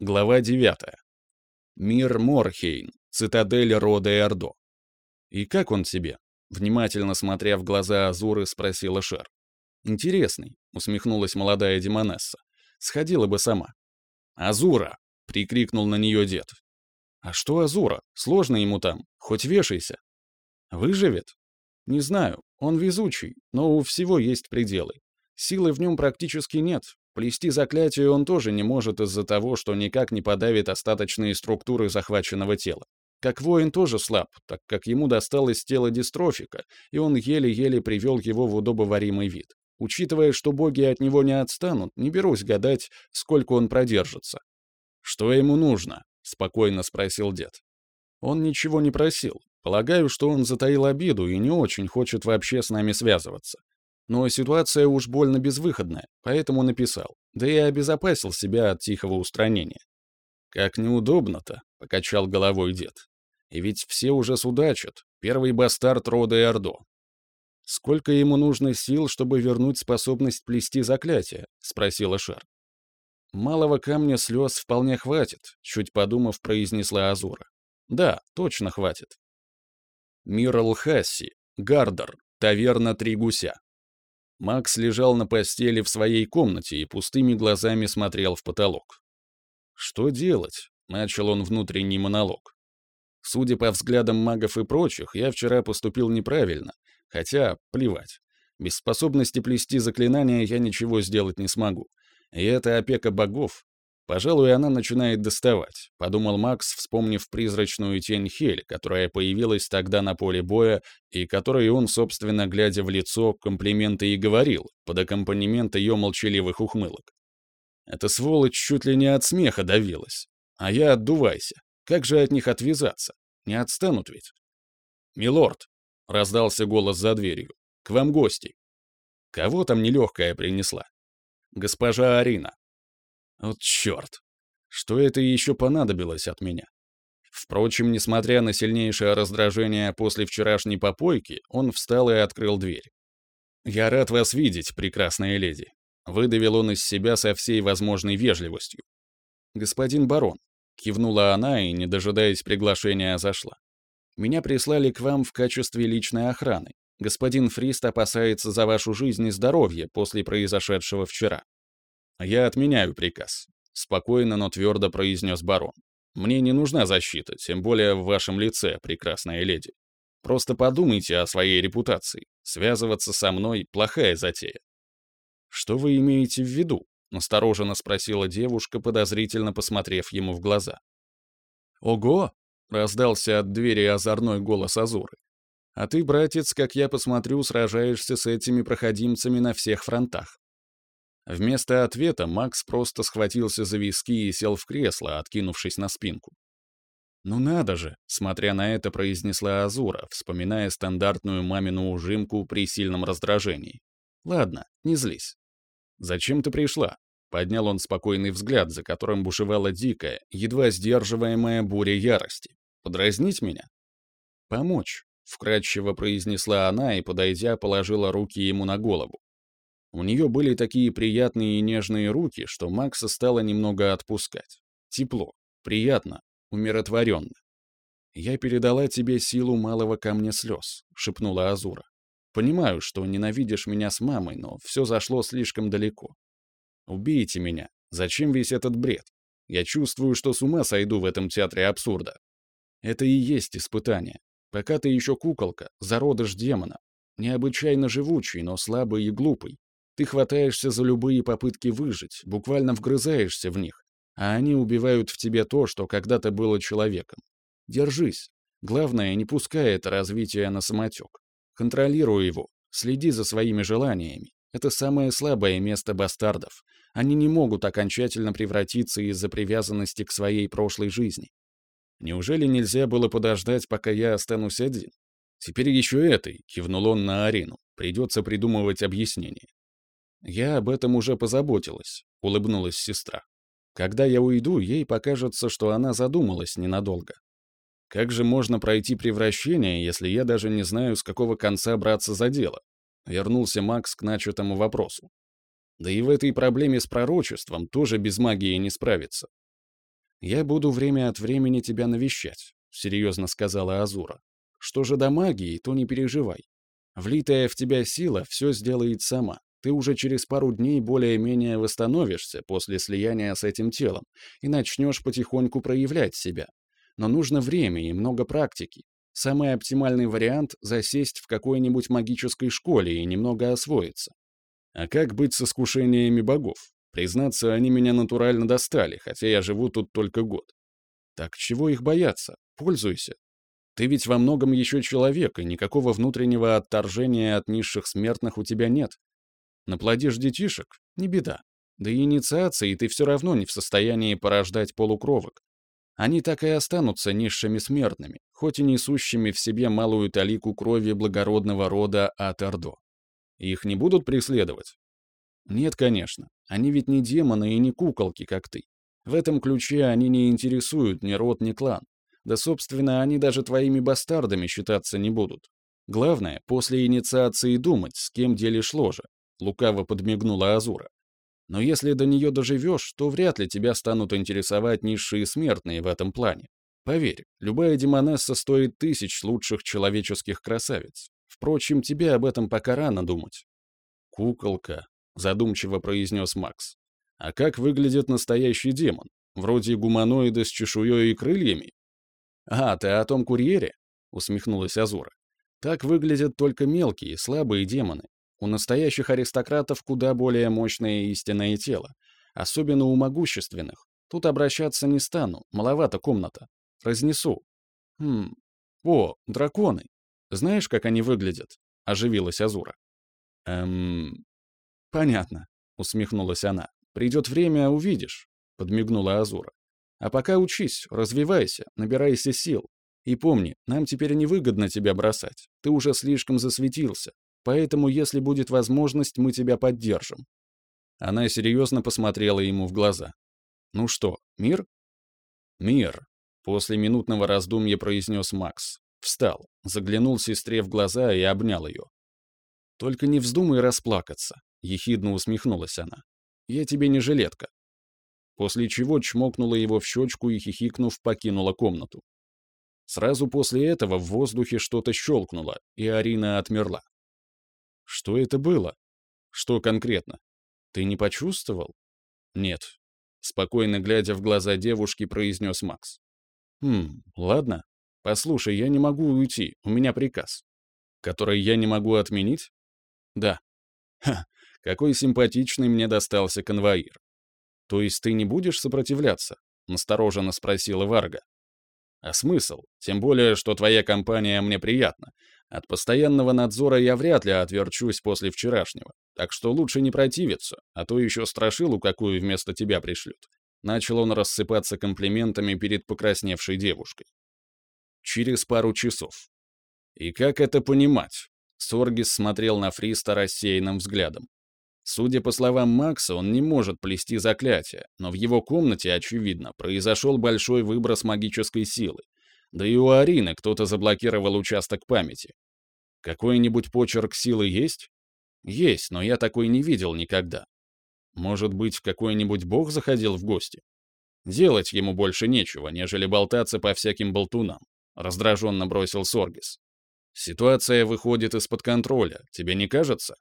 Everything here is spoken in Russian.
Глава 9. Мир Морхейн, цитадель рода Эрдо. И как он тебе? Внимательно смотря в глаза Азуры, спросила Шер. «Интересный», — усмехнулась молодая демонесса. «Сходила бы сама». «Азура!» — прикрикнул на нее дед. «А что Азура? Сложно ему там. Хоть вешайся». «Выживет?» «Не знаю. Он везучий, но у всего есть пределы. Силы в нем практически нет, Плести заклятие он тоже не может из-за того, что никак не подавит остаточные структуры захваченного тела. Как воин тоже слаб, так как ему досталось тело дистрофика, и он еле-еле привел его в удобоваримый вид. Учитывая, что боги от него не отстанут, не берусь гадать, сколько он продержится. «Что ему нужно?» — спокойно спросил дед. Он ничего не просил. Полагаю, что он затаил обиду и не очень хочет вообще с нами связываться. Но ситуация уж больно безвыходная, поэтому написал, да и обезопасил себя от тихого устранения. «Как неудобно-то», — покачал головой дед. «И ведь все уже судачат. Первый бастард рода Эрдо. «Сколько ему нужно сил, чтобы вернуть способность плести заклятие?» — спросила Шар. «Малого камня слез вполне хватит», — чуть подумав, произнесла Азура. «Да, точно хватит». Мир Алхасси, Гардер, таверна Три Гуся. Макс лежал на постели в своей комнате и пустыми глазами смотрел в потолок. «Что делать?» — начал он внутренний монолог. «Судя по взглядам магов и прочих, я вчера поступил неправильно, хотя плевать. Без способности плести заклинания я ничего сделать не смогу. И это опека богов, Пожалуй, она начинает доставать, подумал Макс, вспомнив призрачную тень Хель, которая появилась тогда на поле боя и которой он, собственно, глядя в лицо, комплименты и говорил, под аккомпанемент ее молчаливых ухмылок. Эта сволочь чуть ли не от смеха давилась. А я отдувайся. Как же от них отвязаться? Не отстанут ведь? «Милорд!» — раздался голос за дверью. «К вам гости!» Кого там нелегкая принесла? «Госпожа Арина», вот черт! Что это еще понадобилось от меня? Впрочем, несмотря на сильнейшее раздражение после вчерашней попойки, он встал и открыл дверь. «Я рад вас видеть, прекрасная леди», — выдавил он из себя со всей возможной вежливостью. «Господин барон», — кивнула она и, не дожидаясь приглашения, зашла. «Меня прислали к вам в качестве личной охраны. Господин Фрист опасается за вашу жизнь и здоровье после произошедшего вчера. «Я отменяю приказ», — спокойно, но твердо произнес барон. «Мне не нужна защита, тем более в вашем лице, прекрасная леди. Просто подумайте о своей репутации. Связываться со мной — плохая затея». «Что вы имеете в виду?» — настороженно спросила девушка, подозрительно посмотрев ему в глаза. «Ого!» — раздался от двери озорной голос Азуры. «А ты, братец, как я посмотрю, сражаешься с этими проходимцами на всех фронтах. Вместо ответа Макс просто схватился за виски и сел в кресло, откинувшись на спинку. «Ну надо же!» — смотря на это, произнесла Азура, вспоминая стандартную мамину ужимку при сильном раздражении. «Ладно, не злись». «Зачем ты пришла?» — поднял он спокойный взгляд, за которым бушевала дикая, едва сдерживаемая буря ярости. «Подразнить меня?» «Помочь», — вкратчиво произнесла она и, подойдя, положила руки ему на голову. У нее были такие приятные и нежные руки, что Макса стало немного отпускать. Тепло, приятно, умиротворенно. «Я передала тебе силу малого камня слез», — шепнула Азура. «Понимаю, что ненавидишь меня с мамой, но все зашло слишком далеко. Убейте меня. Зачем весь этот бред? Я чувствую, что с ума сойду в этом театре абсурда. Это и есть испытание. Пока ты еще куколка, зародыш демона. Необычайно живучий, но слабый и глупый. Ты хватаешься за любые попытки выжить, буквально вгрызаешься в них, а они убивают в тебе то, что когда-то было человеком. Держись. Главное, не пускай это развитие на самотек. Контролируй его, следи за своими желаниями. Это самое слабое место бастардов. Они не могут окончательно превратиться из-за привязанности к своей прошлой жизни. Неужели нельзя было подождать, пока я останусь один? Теперь еще этой, кивнул он на Арину, придется придумывать объяснение. «Я об этом уже позаботилась», — улыбнулась сестра. «Когда я уйду, ей покажется, что она задумалась ненадолго. Как же можно пройти превращение, если я даже не знаю, с какого конца браться за дело?» Вернулся Макс к начатому вопросу. Да и в этой проблеме с пророчеством тоже без магии не справиться. «Я буду время от времени тебя навещать», — серьезно сказала Азура. «Что же до магии, то не переживай. Влитая в тебя сила все сделает сама. Ты уже через пару дней более-менее восстановишься после слияния с этим телом и начнешь потихоньку проявлять себя. Но нужно время и много практики. Самый оптимальный вариант — засесть в какой-нибудь магической школе и немного освоиться. А как быть с искушениями богов? Признаться, они меня натурально достали, хотя я живу тут только год. Так чего их бояться? Пользуйся. Ты ведь во многом еще человек, и никакого внутреннего отторжения от низших смертных у тебя нет. Наплодишь детишек — не беда. До инициации ты все равно не в состоянии порождать полукровок. Они так и останутся низшими смертными, хоть и несущими в себе малую талику крови благородного рода Ат-Ордо. Их не будут преследовать? Нет, конечно. Они ведь не демоны и не куколки, как ты. В этом ключе они не интересуют ни род, ни клан. Да, собственно, они даже твоими бастардами считаться не будут. Главное, после инициации думать, с кем делишь ложе. Лукаво подмигнула Азура. Но если до нее доживешь, то вряд ли тебя станут интересовать низшие смертные в этом плане. Поверь, любая демонесса стоит тысяч лучших человеческих красавиц. Впрочем, тебе об этом пока рано думать. «Куколка», — задумчиво произнес Макс. «А как выглядит настоящий демон? Вроде гуманоида с чешуей и крыльями?» «А, ты о том курьере?» — усмехнулась Азура. «Так выглядят только мелкие, слабые демоны. У настоящих аристократов куда более мощное истинное тело, особенно у могущественных. Тут обращаться не стану, маловато комната. Разнесу. Хм. О, драконы. Знаешь, как они выглядят? Оживилась Азура. Эм... Понятно, усмехнулась она. Придет время, увидишь, подмигнула Азура. А пока учись, развивайся, набирайся сил. И помни, нам теперь невыгодно тебя бросать. Ты уже слишком засветился. Поэтому, если будет возможность, мы тебя поддержим». Она серьезно посмотрела ему в глаза. «Ну что, мир?» «Мир», — после минутного раздумья произнес Макс. Встал, заглянул сестре в глаза и обнял ее. «Только не вздумай расплакаться», — ехидно усмехнулась она. «Я тебе не жилетка». После чего чмокнула его в щечку и, хихикнув, покинула комнату. Сразу после этого в воздухе что-то щелкнуло, и Арина отмерла. Что это было? Что конкретно? Ты не почувствовал? Нет. Спокойно глядя в глаза девушки, произнес Макс. Хм, ладно. Послушай, я не могу уйти, у меня приказ. Который я не могу отменить? Да. Ха, какой симпатичный мне достался конвоир. То есть ты не будешь сопротивляться? Настороженно спросила Варга. А смысл? Тем более, что твоя компания мне приятна. От постоянного надзора я вряд ли отверчусь после вчерашнего, так что лучше не противиться, а то еще страшилу какую вместо тебя пришлют. Начал он рассыпаться комплиментами перед покрасневшей девушкой. Через пару часов. И как это понимать? Соргис смотрел на Фриста рассеянным взглядом. Судя по словам Макса, он не может плести заклятие, но в его комнате, очевидно, произошел большой выброс магической силы, да и у Арины кто-то заблокировал участок памяти. Какой-нибудь почерк силы есть? Есть, но я такой не видел никогда. Может быть, какой-нибудь бог заходил в гости? Делать ему больше нечего, нежели болтаться по всяким болтунам, раздраженно бросил Соргис. Ситуация выходит из-под контроля, тебе не кажется?